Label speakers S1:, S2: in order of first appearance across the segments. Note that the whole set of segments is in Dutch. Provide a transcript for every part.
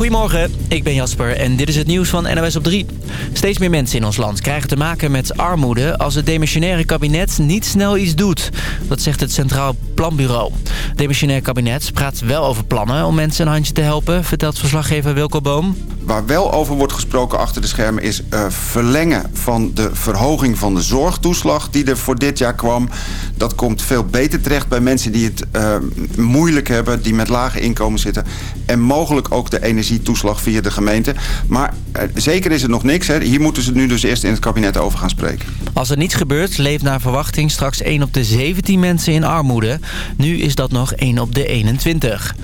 S1: Goedemorgen, ik ben Jasper en dit is het nieuws van NOS op 3. Steeds meer mensen in ons land krijgen te maken met armoede... als het demissionaire kabinet niet snel iets doet. Dat zegt het Centraal Planbureau. Het demissionair kabinet praat wel over plannen om mensen een handje te helpen... vertelt verslaggever Wilco Boom.
S2: Waar wel over wordt gesproken achter de schermen is uh, verlengen van de verhoging van de zorgtoeslag die er voor dit jaar kwam. Dat komt veel beter terecht bij mensen die het uh, moeilijk hebben, die met lage inkomen zitten. En mogelijk ook de energietoeslag via de gemeente. Maar uh, zeker is het nog niks. Hè. Hier moeten ze nu dus eerst in het kabinet over gaan spreken.
S1: Als er niets gebeurt, leeft naar verwachting straks 1 op de 17 mensen in armoede. Nu is dat nog 1 op de 21.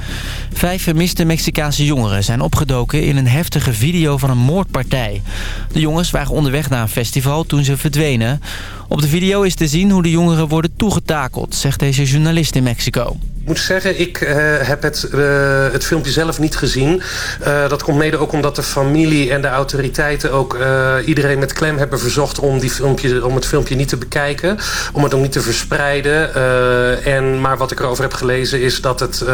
S1: Vijf vermiste Mexicaanse jongeren zijn opgedoken in een heftige video van een moordpartij. De jongens waren onderweg naar een festival toen ze verdwenen. Op de video is te zien hoe de jongeren worden toegetakeld, zegt deze journalist in Mexico.
S3: Moet zeggen, ik uh, heb het, uh, het filmpje zelf niet gezien. Uh, dat komt mede ook omdat de familie en de autoriteiten ook iedereen met klem hebben verzocht om, die filmpje, om het filmpje niet te bekijken. Om het ook niet te verspreiden. en, maar wat ik erover heb gelezen is dat het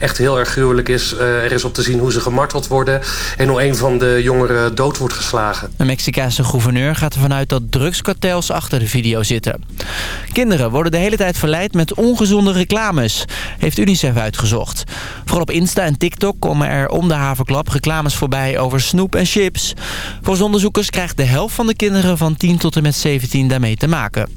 S3: echt heel erg gruwelijk is. er is op te zien hoe ze gemarteld worden en hoe een van de jongeren dood wordt geslagen.
S1: De Mexicaanse gouverneur gaat ervan uit dat drugskartels achter de video zitten. Kinderen worden de hele tijd verleid met ongezonde reclames heeft UNICEF uitgezocht. Vooral op Insta en TikTok komen er om de haverklap reclames voorbij over snoep en chips. Volgens onderzoekers krijgt de helft van de kinderen van 10 tot en met 17 daarmee te maken.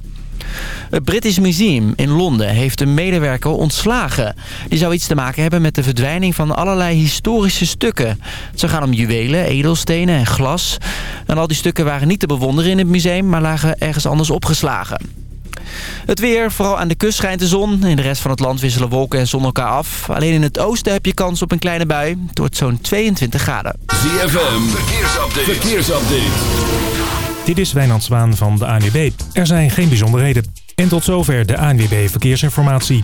S1: Het British Museum in Londen heeft een medewerker ontslagen. Die zou iets te maken hebben met de verdwijning van allerlei historische stukken. Ze gaan om juwelen, edelstenen en glas. En al die stukken waren niet te bewonderen in het museum, maar lagen ergens anders opgeslagen. Het weer, vooral aan de kust schijnt de zon. In de rest van het land wisselen wolken en zon elkaar af. Alleen in het oosten heb je kans op een kleine bui. Het wordt zo'n 22 graden.
S4: ZFM, verkeersupdate. verkeersupdate.
S5: Dit is Wijnand Zwaan van de ANWB. Er zijn geen bijzonderheden. En tot zover de ANWB Verkeersinformatie.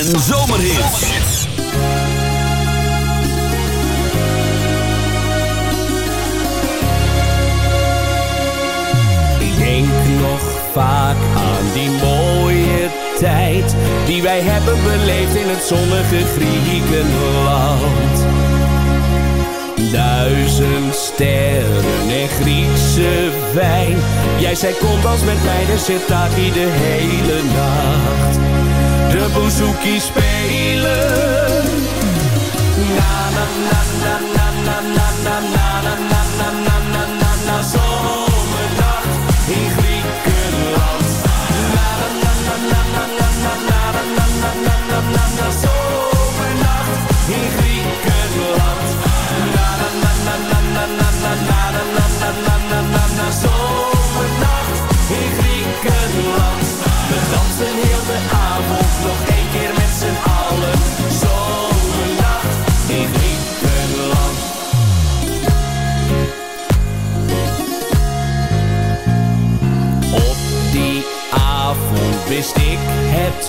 S4: en zomerhits.
S6: Denk nog vaak aan die mooie tijd die wij hebben beleefd in het zonnige Griekenland. Duizend sterren en Griekse wijn. Jij zei kom als met mij, de zit de hele nacht de bouzouki spelen. Na na na na na na na na na na na na na na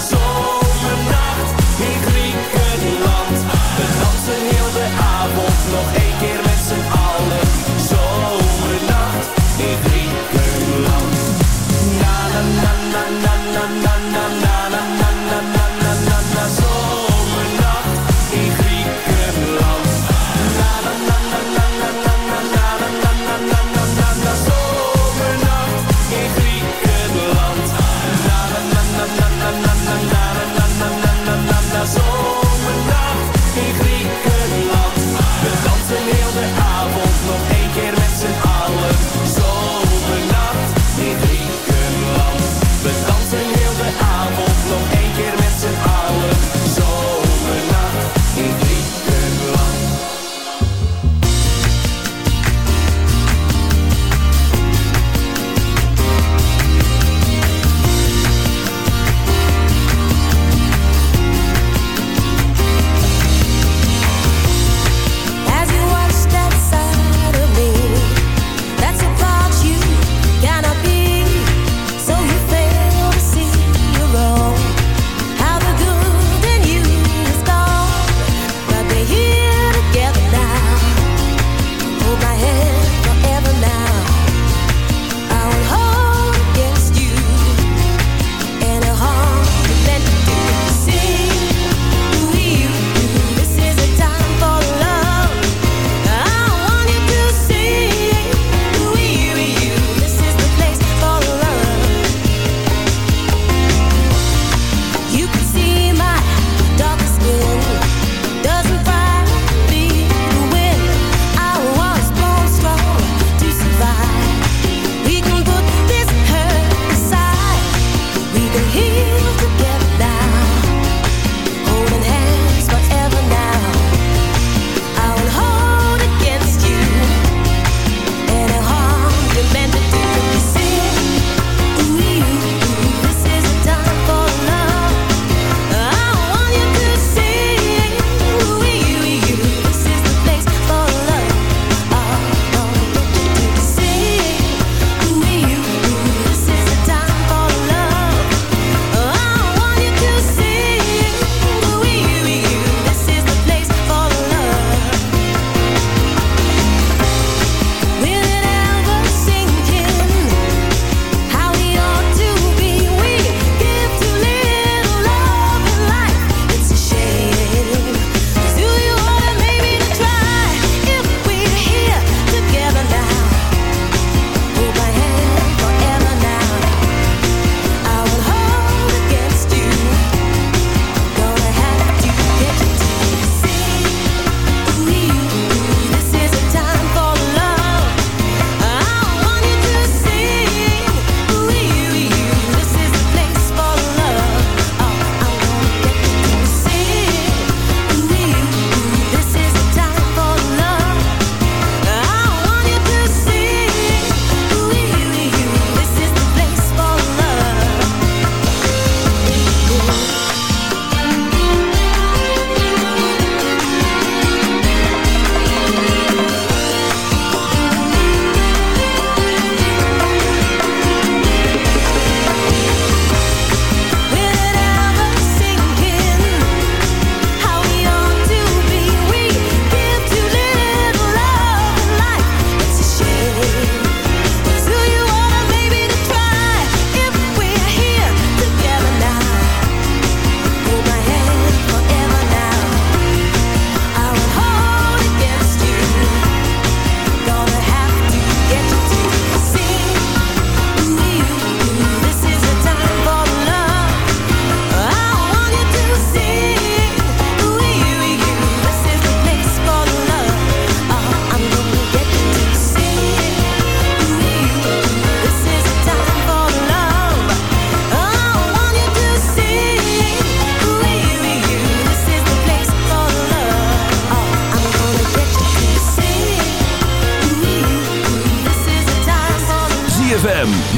S6: So.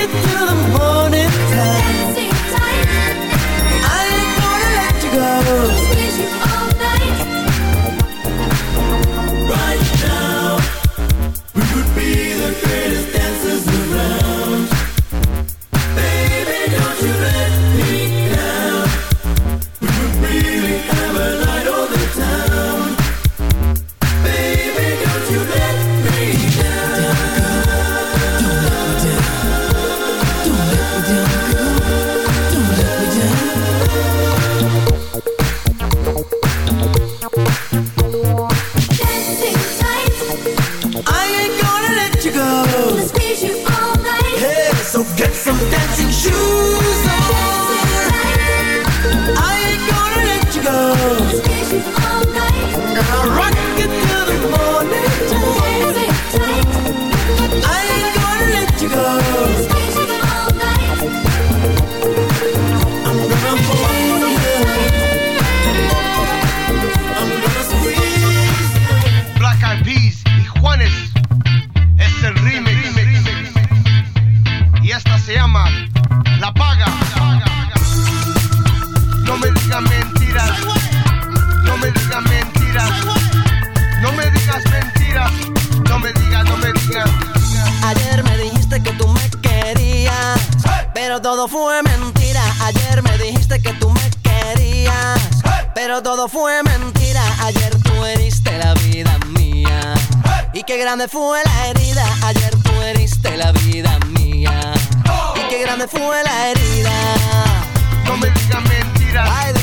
S7: get to the morning I ain't gonna let you go. I'ma
S8: squeeze you all night.
S7: Hey, so get some.
S9: grande fue la herida, ayer tú heriste la vida mía. Y qué grande fue la herida.
S10: No me digas mentiras.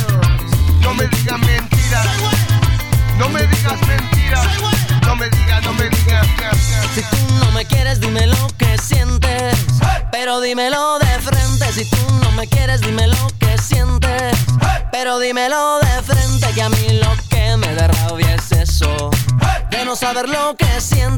S10: No me digas mentiras. No me digas mentiras. No me digas, no me digas.
S9: Si tú no me quieres, dime lo que sientes. Pero dímelo de frente. Si tú no me quieres, dime lo que sientes. Pero dímelo de frente. Que a mí lo que me da rabia es eso. De no saber lo que sientes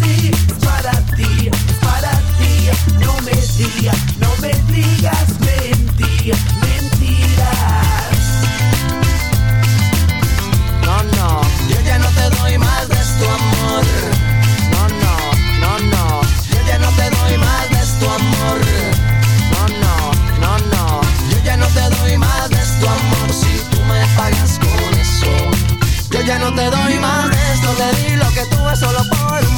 S7: así, es para ti, es para ti. No me digas, no me digas mentiras, mentiras.
S9: No, no, Yo ya no te doy más de tu amor. no, no, no, no, Yo ya no te doy más de tu amor. no, no, no, no. Yo ya no te doy más de tu amor si tú me pagas con eso. Yo ya no te doy más de esto, te di lo que tuve solo por un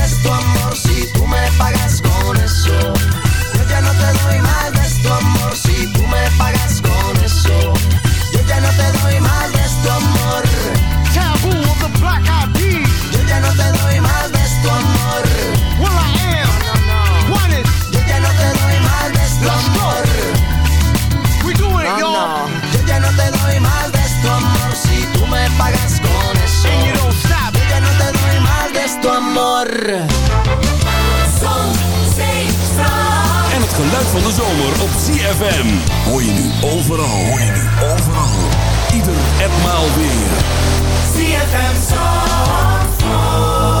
S4: van de zomer op CFM. Hoor je nu overal. Hoor je nu overal. Ieder en maal weer.
S7: CFM Zandvoort.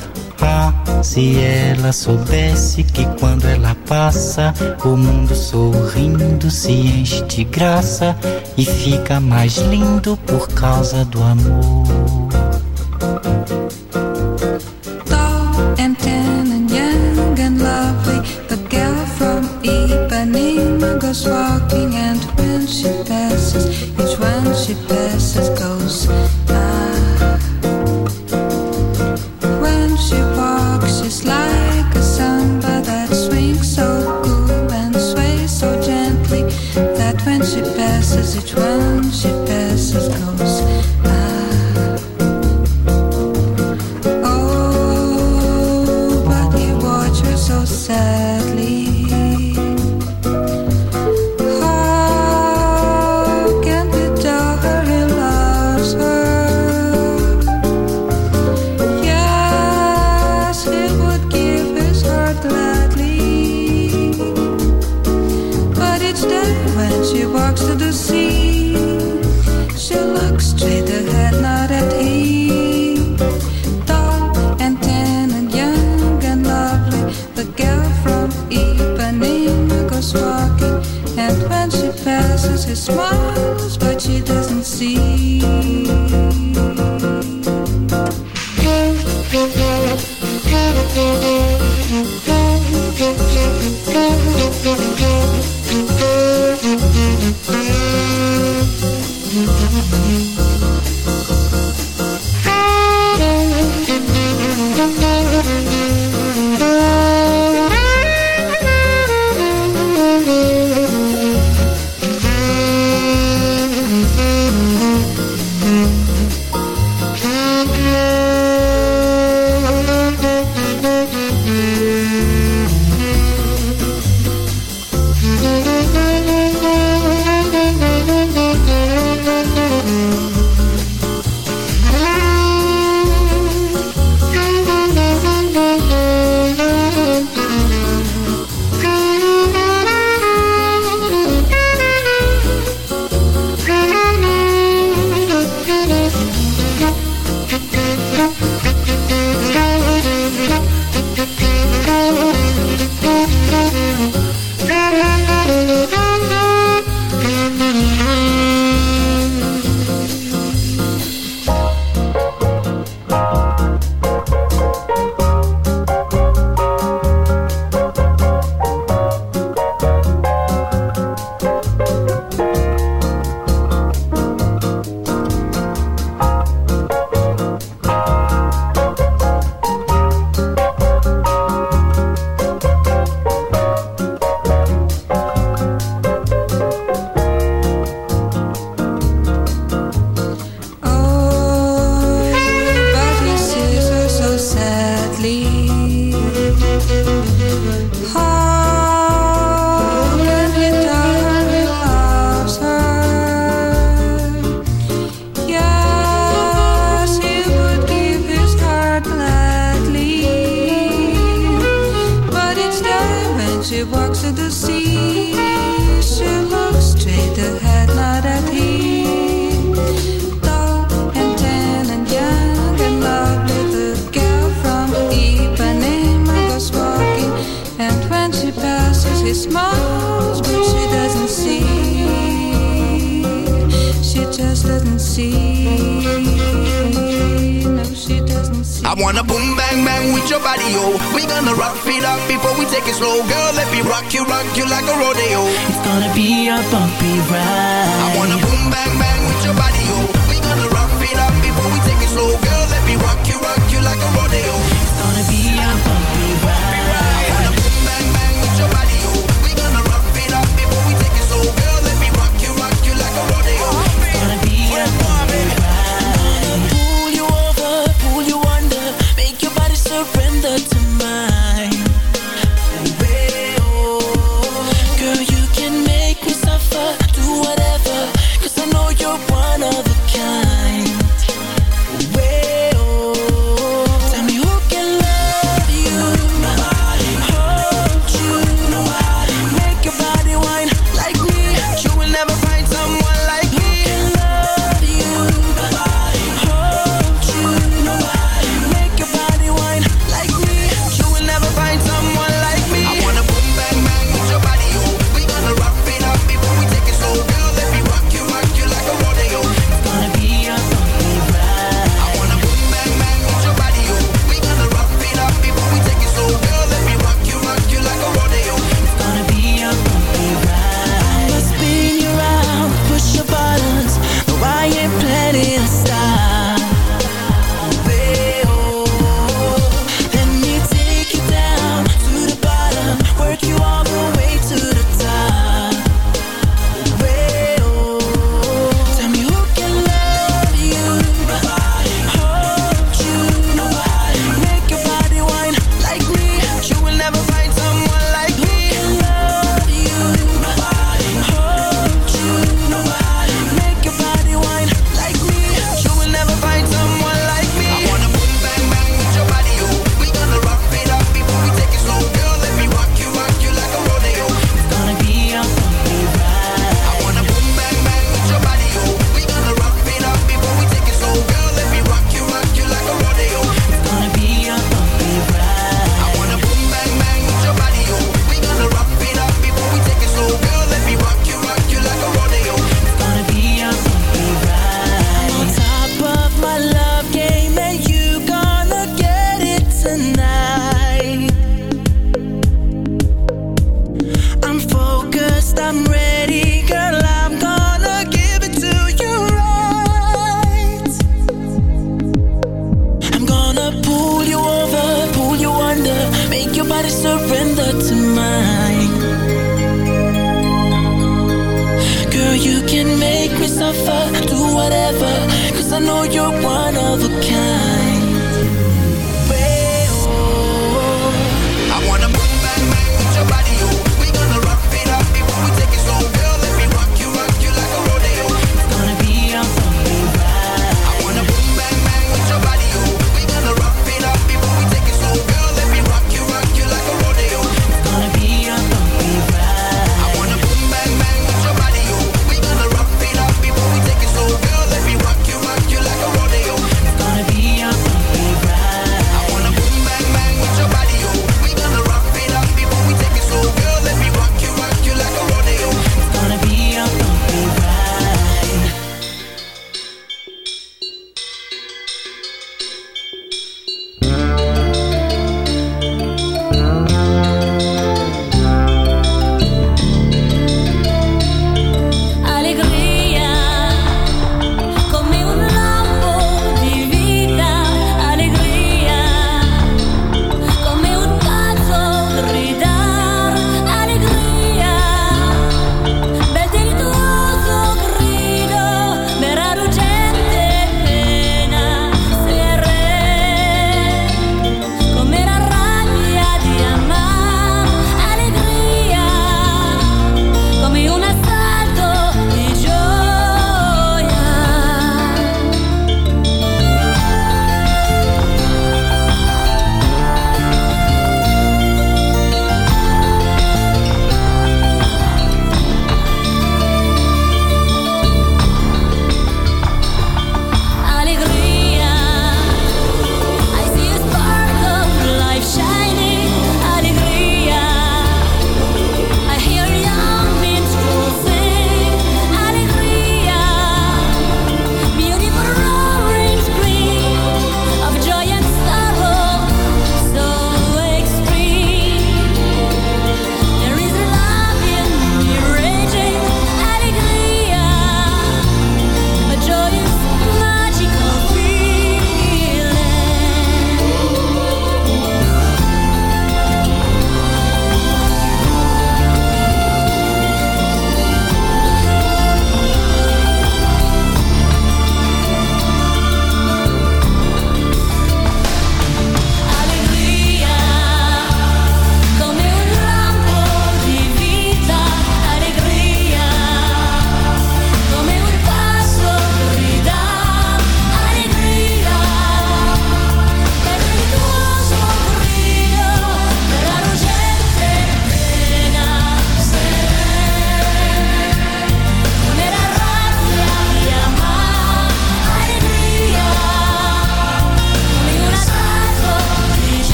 S11: Se ela soubesse que quando ela passa, o mundo sorrindo se enche de graça e fica mais lindo por causa do amor.
S12: Tall and tan and young and lovely, the girl from Ipanema goes walking, and when she passes, each one she passes goes.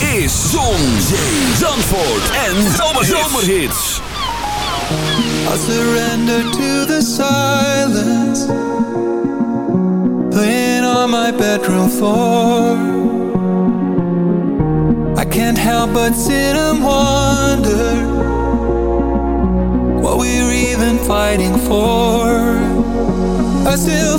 S4: Is Zon, Zandvoort en Zomerhits.
S13: I surrender to the silence Playing on my bedroom floor I can't help but sit and wonder What we're even fighting for I still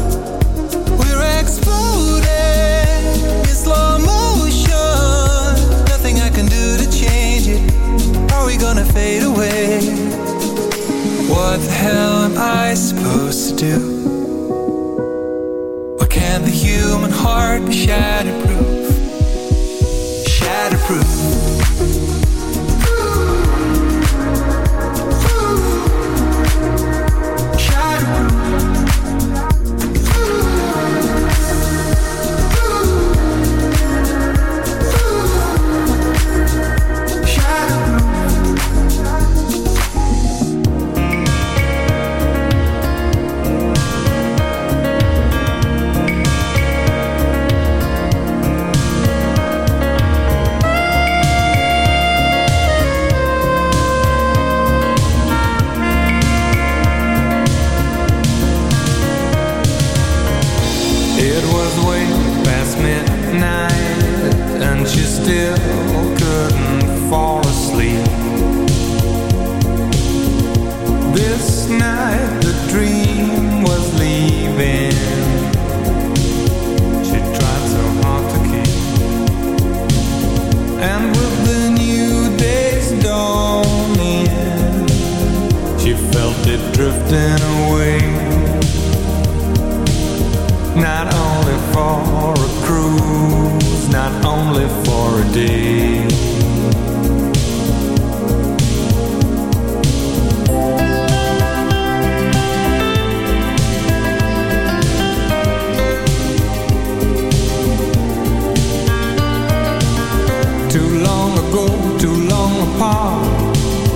S13: Do? Why can't the human heart be shatterproof?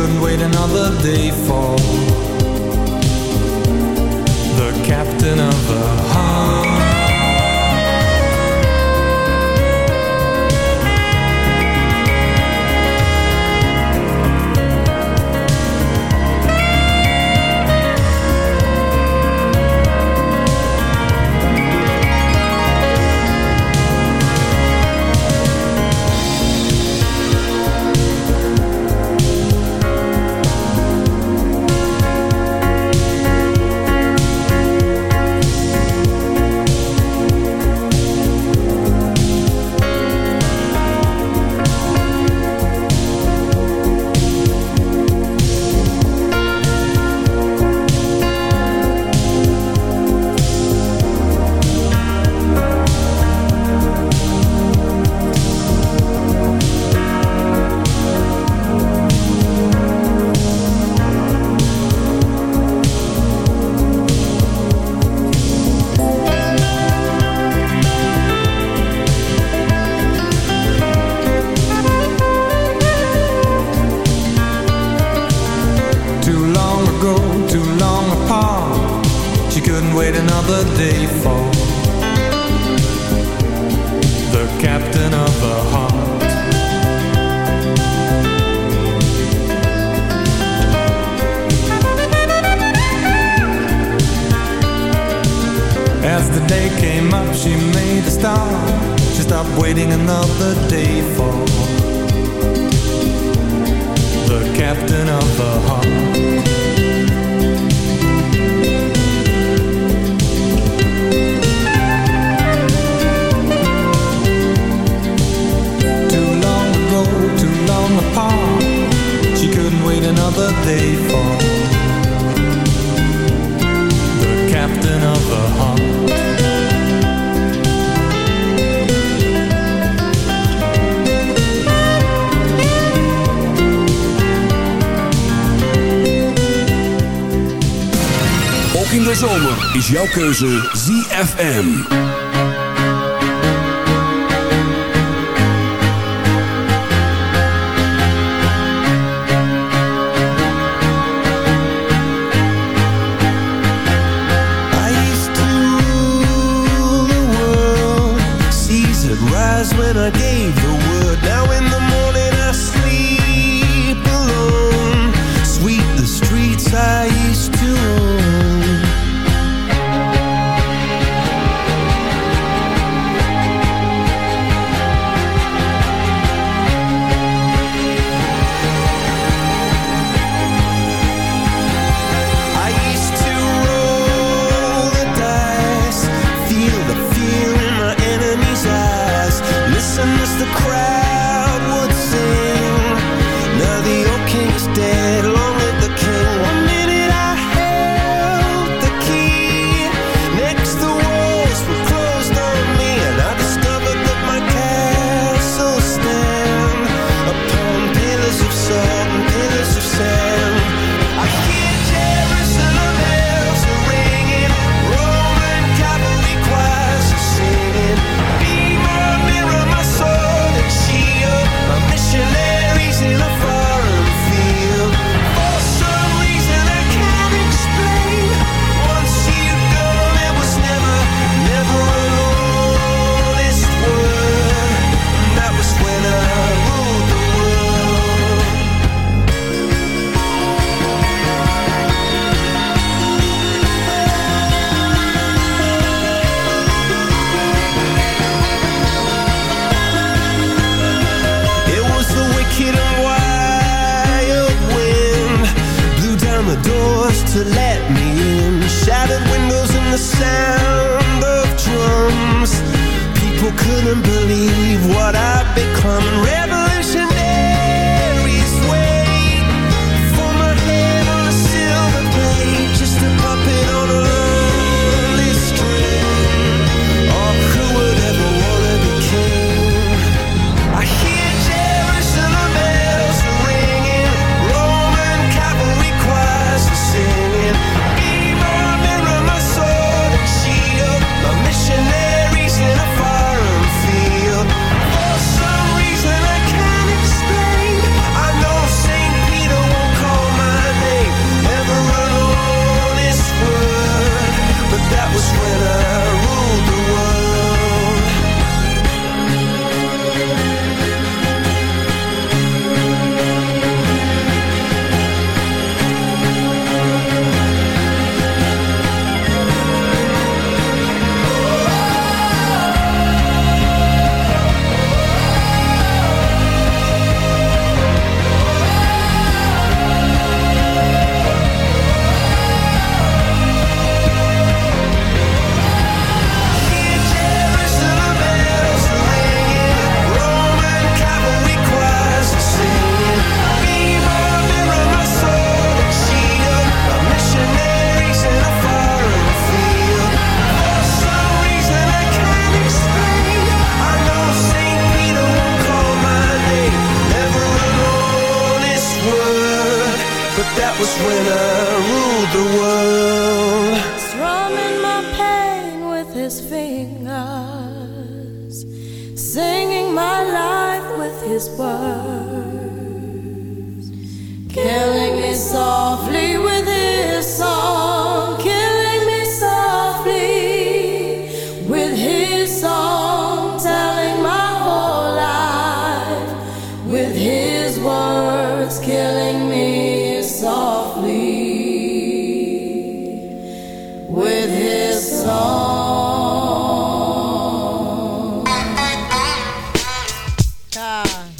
S13: Couldn't wait another day for the captain of her
S4: keuze ZFM.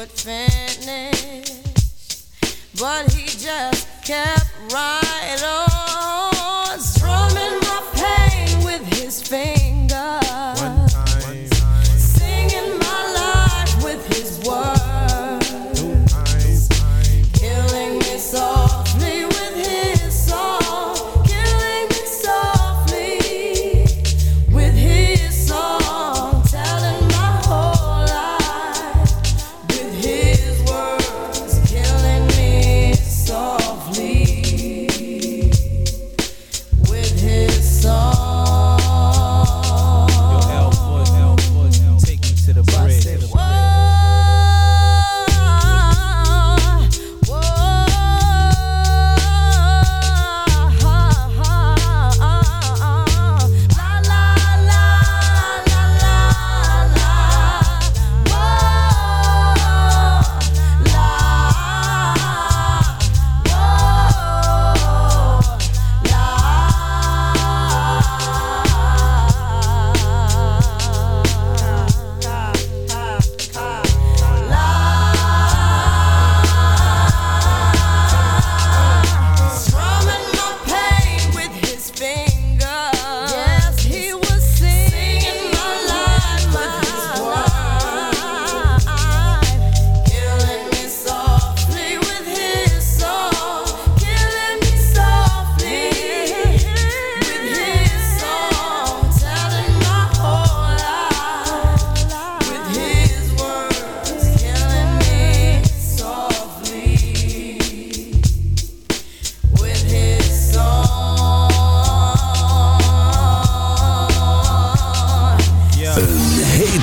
S14: would finish, but he just kept right on,